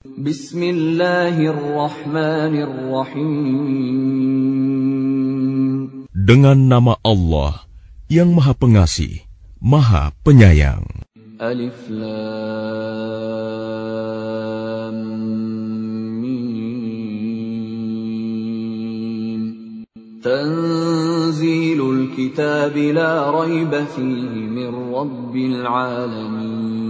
Bismillahirrahmanirrahim. Dengan nama Allah yang Maha Pengasih, Maha Penyayang. Alif Lam Mim. Tanzilul kitab la rayba fihi min rabbil alamin.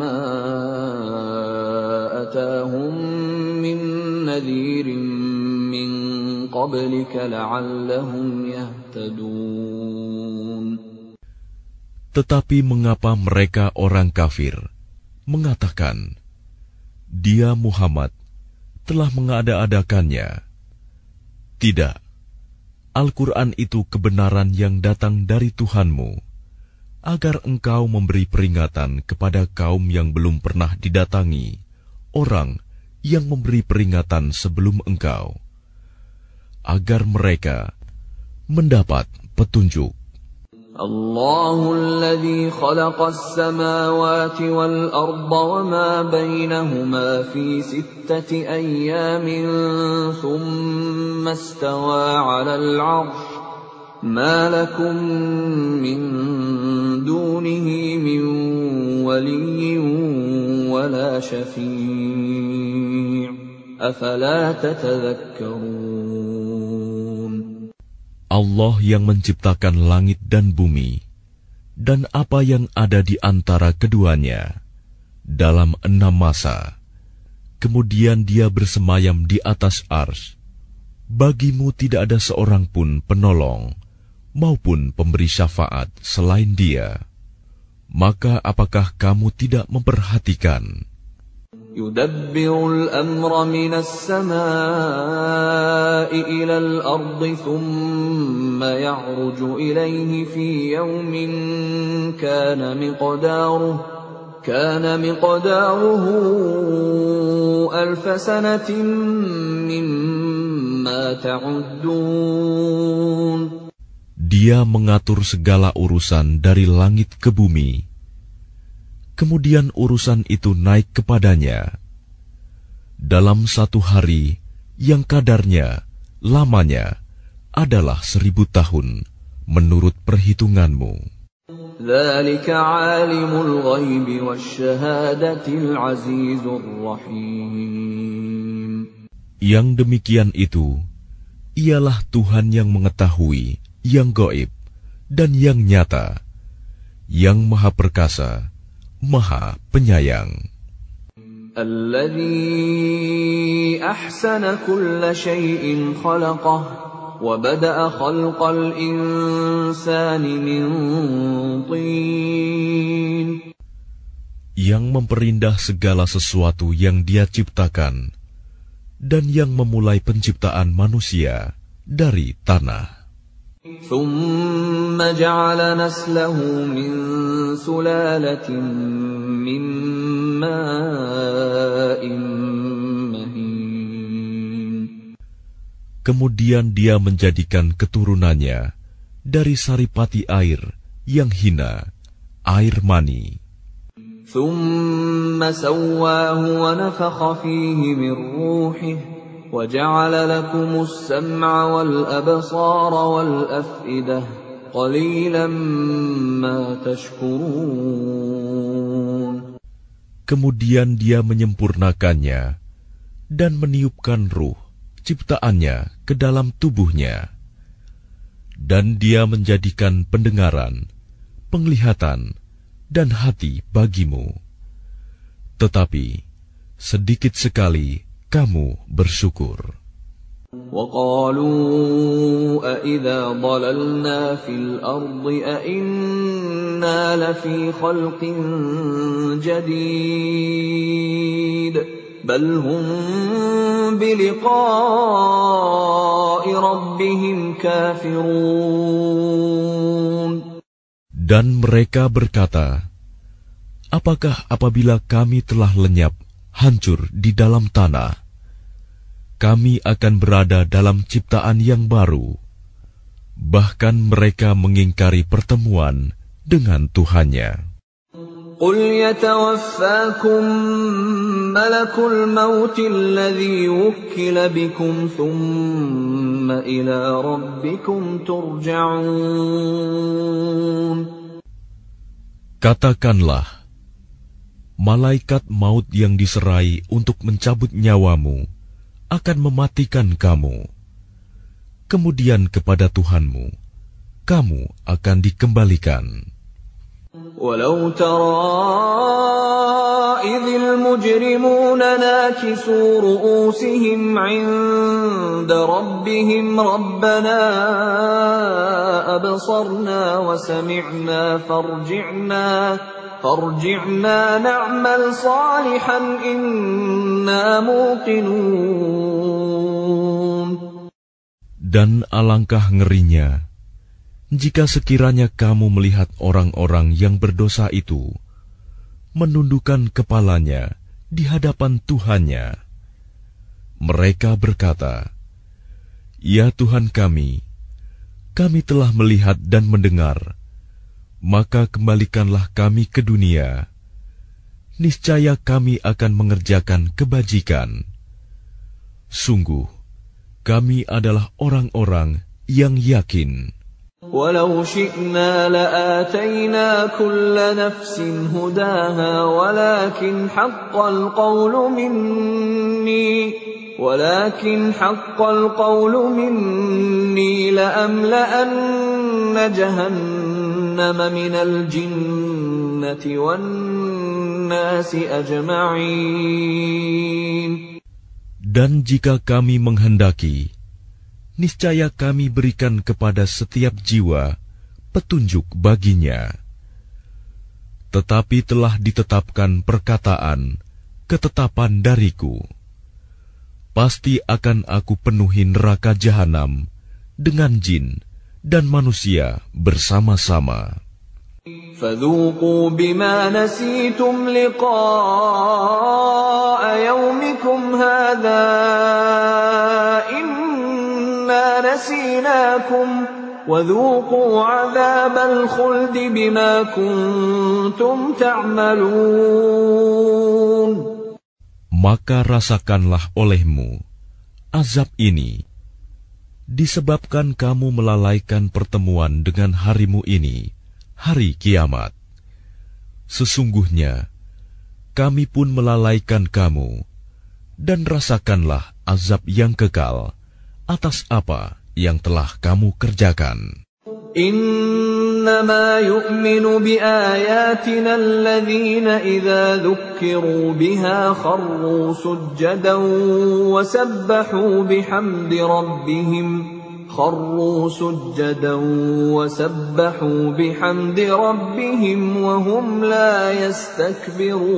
ما أتاهم من نذير من قبلك لعلهم يهتدون Tetapi mengapa mereka orang kafir mengatakan, Dia Muhammad telah mengada-adakannya? Tidak, Al-Quran itu kebenaran yang datang dari Tuhanmu, agar engkau memberi peringatan kepada kaum yang belum pernah didatangi, orang yang memberi peringatan sebelum engkau, agar mereka mendapat petunjuk. الله الذي خلق السماوات والأرض وما بينهما في ستة أيام ثم استوى على العرش ما لكم من دونه من ولي ولا شفيع أفلا تتذكرون Allah yang menciptakan langit dan bumi, dan apa yang ada di antara keduanya, dalam enam masa. Kemudian dia bersemayam di atas ars. Bagimu tidak ada seorang pun penolong, maupun pemberi syafaat selain dia. Maka apakah kamu tidak memperhatikan? يدبر الأمر من السماء إلى الأرض ثم يعرج إليه في يوم كان مقداره كان مقداره ألف سنة مما تعدون dia mengatur segala urusan dari langit ke bumi kemudian urusan itu naik kepadanya. Dalam satu hari yang kadarnya, lamanya, adalah seribu tahun menurut perhitunganmu. Yang demikian itu, ialah Tuhan yang mengetahui yang goib dan yang nyata, yang maha perkasa, Maha Penyayang. Yang memperindah segala sesuatu yang dia ciptakan dan yang memulai penciptaan manusia dari tanah. ثم جعل نسله من سلالة من ماء Kemudian dia menjadikan keturunannya dari saripati air yang hina, air mani. ثم سواه ونفخ فيه من روحه وجعل لكم السمع والأبصار والأفئدة قليلا ما تشكرون Kemudian dia menyempurnakannya dan meniupkan ruh ciptaannya ke dalam tubuhnya. Dan dia menjadikan pendengaran, penglihatan, dan hati bagimu. Tetapi sedikit sekali kamu bersyukur. بل هم بلقاء ربهم كافرون Dan mereka berkata, Apakah apabila kami telah lenyap, hancur di dalam tanah, kami akan berada dalam ciptaan yang baru? Bahkan mereka mengingkari pertemuan dengan Tuhannya. قل يتوفاكم ملك الموت الذي وكل بكم ثم إلى ربكم ترجعون Katakanlah, malaikat maut yang diserai untuk mencabut nyawamu akan mematikan kamu. Kemudian kepada Tuhanmu, kamu akan dikembalikan. Walau tara idhil mujrimuna nakisu ru'usihim inda rabbihim rabbana abasarna wa sami'na farji'na فارجعنا نعمل صالحا إنا موقنون Dan alangkah ngerinya jika sekiranya kamu melihat orang-orang yang berdosa itu menundukkan kepalanya di hadapan Tuhannya, mereka berkata, "Ya Tuhan kami, kami telah melihat dan mendengar, maka kembalikanlah kami ke dunia. Niscaya kami akan mengerjakan kebajikan. Sungguh, kami adalah orang-orang yang yakin." ولو شئنا لآتينا كل نفس هداها ولكن حق القول مني ولكن حق القول مني لأملأن جهنم من الجنة والناس أجمعين Dan jika kami menghendaki, niscaya kami berikan kepada setiap jiwa petunjuk baginya. Tetapi telah ditetapkan perkataan, ketetapan dariku. Pasti akan aku penuhi neraka jahanam dengan jin dan manusia bersama-sama. فذوقوا بما نسيتم لقاء يومكم هذا نسيناكم وذوقوا عذاب الخلد بما كنتم تعملون Maka rasakanlah olehmu azab ini disebabkan kamu melalaikan pertemuan dengan harimu ini, hari kiamat. Sesungguhnya, kami pun melalaikan kamu, dan rasakanlah azab yang kekal atas apa yang telah kamu kerjakan. إنما يؤمن بآياتنا الذين إذا ذكروا بها خروا سجدا وسبحوا بحمد ربهم خروا سجدا وسبحوا بحمد ربهم وهم لا يستكبرون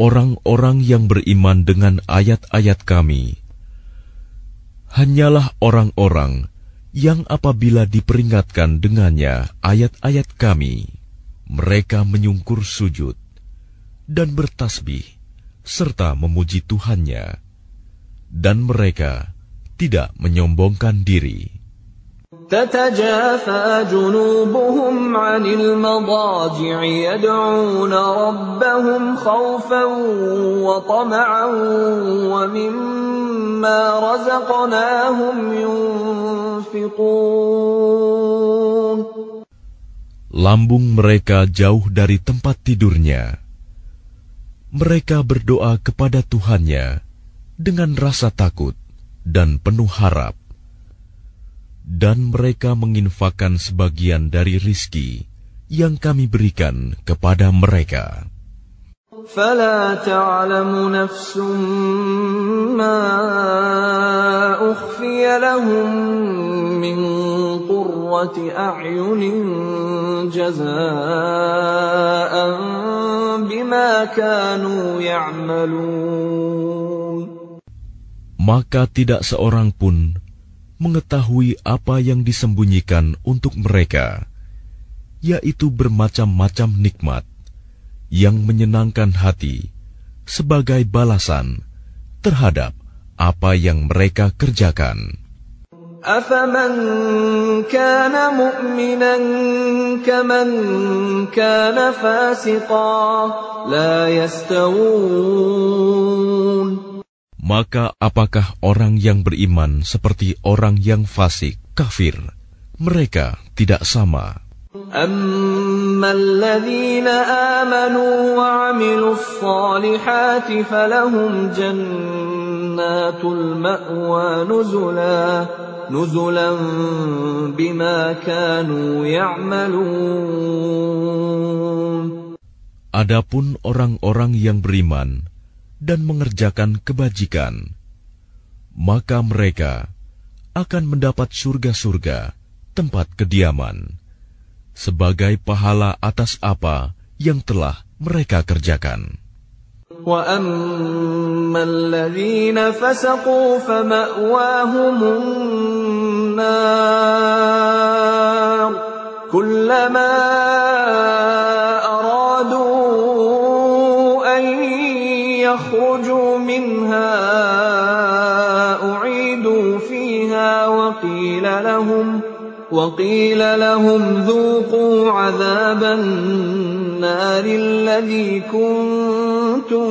orang-orang yang beriman dengan ayat-ayat kami hanyalah orang-orang yang apabila diperingatkan dengannya ayat-ayat kami, mereka menyungkur sujud dan bertasbih serta memuji Tuhannya, dan mereka tidak menyombongkan diri. تتجافى جنوبهم عن المضاجع يدعون ربهم خوفا وطمعا ومما رزقناهم ينفقون Lambung mereka jauh dari tempat tidurnya. Mereka berdoa kepada Tuhannya dengan rasa takut dan penuh harap dan mereka menginfakkan sebagian dari rizki yang kami berikan kepada mereka. فلا تعلم نفس ما أخفي لهم من قرة أعين جزاء بما كانوا يعملون maka tidak seorang pun mengetahui apa yang disembunyikan untuk mereka, yaitu bermacam-macam nikmat yang menyenangkan hati sebagai balasan terhadap apa yang mereka kerjakan. أفمن كان مؤمنا كمن كان فاسقا لا يستوون Maka apakah orang yang beriman seperti orang yang fasik, kafir? Mereka tidak sama. أما الذين آمنوا وعملوا الصالحات فلهم جنات المأوى نزلا نزلا بما كانوا يعملون Adapun orang-orang yang beriman dan mengerjakan kebajikan, maka mereka akan mendapat surga-surga tempat kediaman sebagai pahala atas apa yang telah mereka kerjakan. وأما الذين فسقوا فمأواهم النار كلما أرادوا أن يخرجوا منها أعيدوا فيها وقيل لهم وقيل لهم ذوقوا عذاب النار الذي كنتم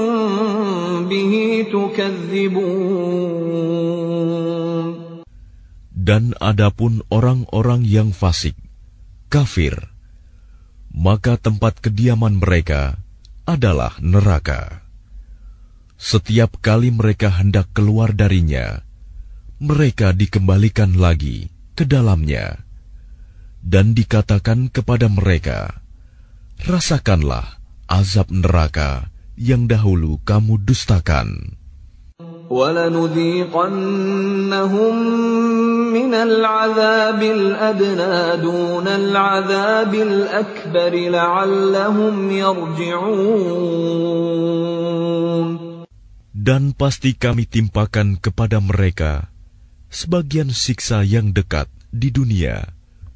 به تكذبون Dan adapun orang-orang yang fasik, kafir, maka tempat kediaman mereka adalah neraka. Setiap kali mereka hendak keluar darinya, mereka dikembalikan lagi ke dalamnya, dan dikatakan kepada mereka, "Rasakanlah azab neraka yang dahulu kamu dustakan." Dan pasti kami timpakan kepada mereka sebagian siksa yang dekat di dunia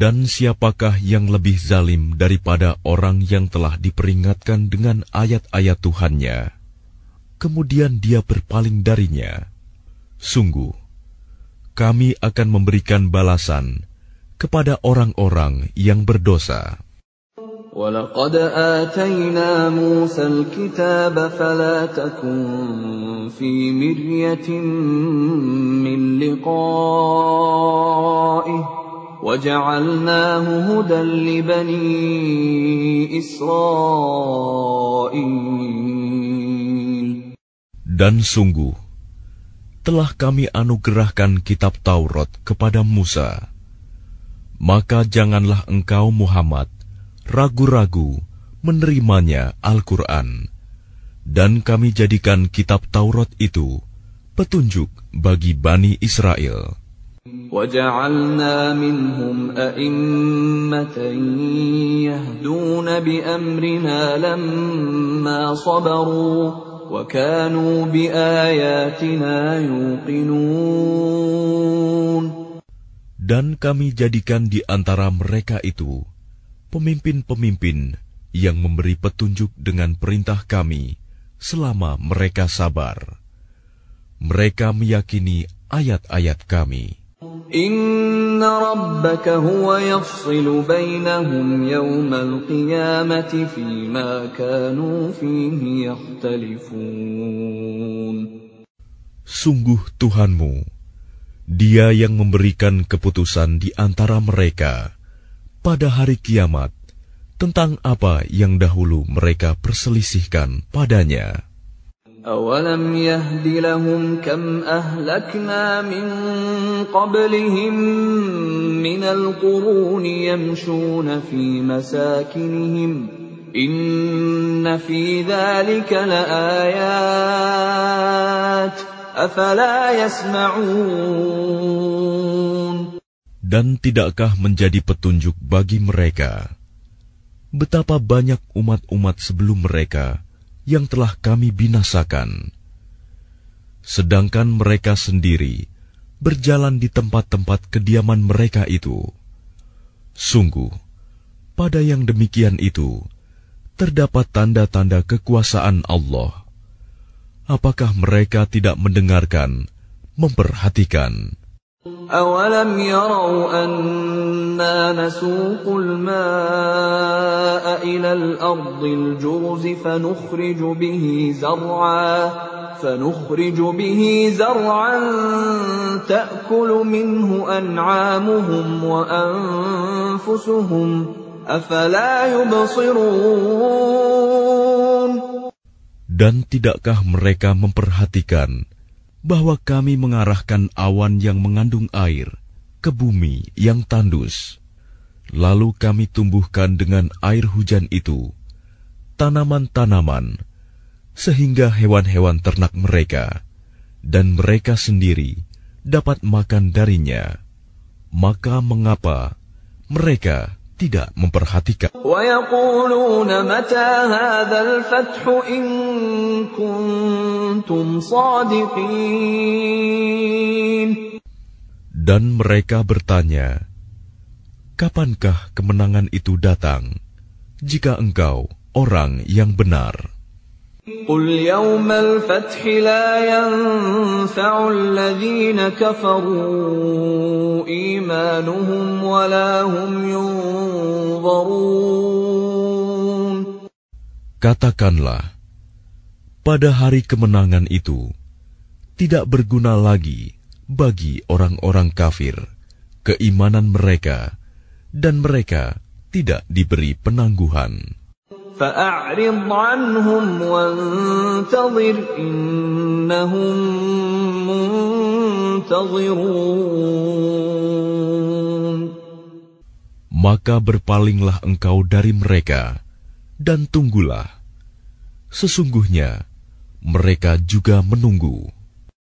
Dan siapakah yang lebih zalim daripada orang yang telah diperingatkan dengan ayat-ayat Tuhannya, kemudian dia berpaling darinya? Sungguh, kami akan memberikan balasan kepada orang-orang yang berdosa. ولقد آتينا موسى الكتاب فلا تكن في مرية من لقائه وجعلناه هدى لبني إسرائيل Dan sungguh, telah kami anugerahkan kitab Taurat kepada Musa. Maka janganlah engkau Muhammad ragu-ragu menerimanya Al-Quran. Dan kami jadikan kitab Taurat itu petunjuk bagi Bani Israel. وجعلنا منهم أئمة يهدون بأمرنا لما صبروا وكانوا بآياتنا يوقنون Dan kami jadikan di antara mereka itu pemimpin-pemimpin yang memberi petunjuk dengan perintah kami selama mereka sabar. Mereka meyakini ayat-ayat kami. Sungguh Tuhanmu, dia yang memberikan keputusan di antara mereka pada hari kiamat tentang apa yang dahulu mereka perselisihkan padanya. أولم يهد لهم كم أهلكنا من قبلهم من القرون يمشون في مساكنهم إن في ذلك لآيات أفلا يسمعون Dan tidakkah menjadi petunjuk bagi mereka betapa banyak umat-umat sebelum mereka yang telah kami binasakan. Sedangkan mereka sendiri berjalan di tempat-tempat kediaman mereka itu. Sungguh, pada yang demikian itu terdapat tanda-tanda kekuasaan Allah. Apakah mereka tidak mendengarkan, memperhatikan? أولم يروا أنا نسوق الماء إلى الأرض الجرز فنخرج به زرعا فنخرج به زرعا تأكل منه أنعامهم وأنفسهم أفلا يبصرون Dan tidakkah mereka memperhatikan bahwa kami mengarahkan awan yang mengandung air ke bumi yang tandus. Lalu kami tumbuhkan dengan air hujan itu tanaman-tanaman, sehingga hewan-hewan ternak mereka dan mereka sendiri dapat makan darinya. Maka mengapa mereka tidak memperhatikan. Dan mereka bertanya, Kapankah kemenangan itu datang? Jika engkau orang yang benar. قل يوم الفتح لا ينفع الذين كفروا إيمانهم ولا هم ينظرون Katakanlah, pada hari kemenangan itu, tidak berguna lagi bagi orang-orang kafir keimanan mereka, dan mereka tidak diberi penangguhan. فأعرض عنهم وانتظر إنهم منتظرون Maka berpalinglah engkau dari mereka dan tunggulah. Sesungguhnya mereka juga menunggu.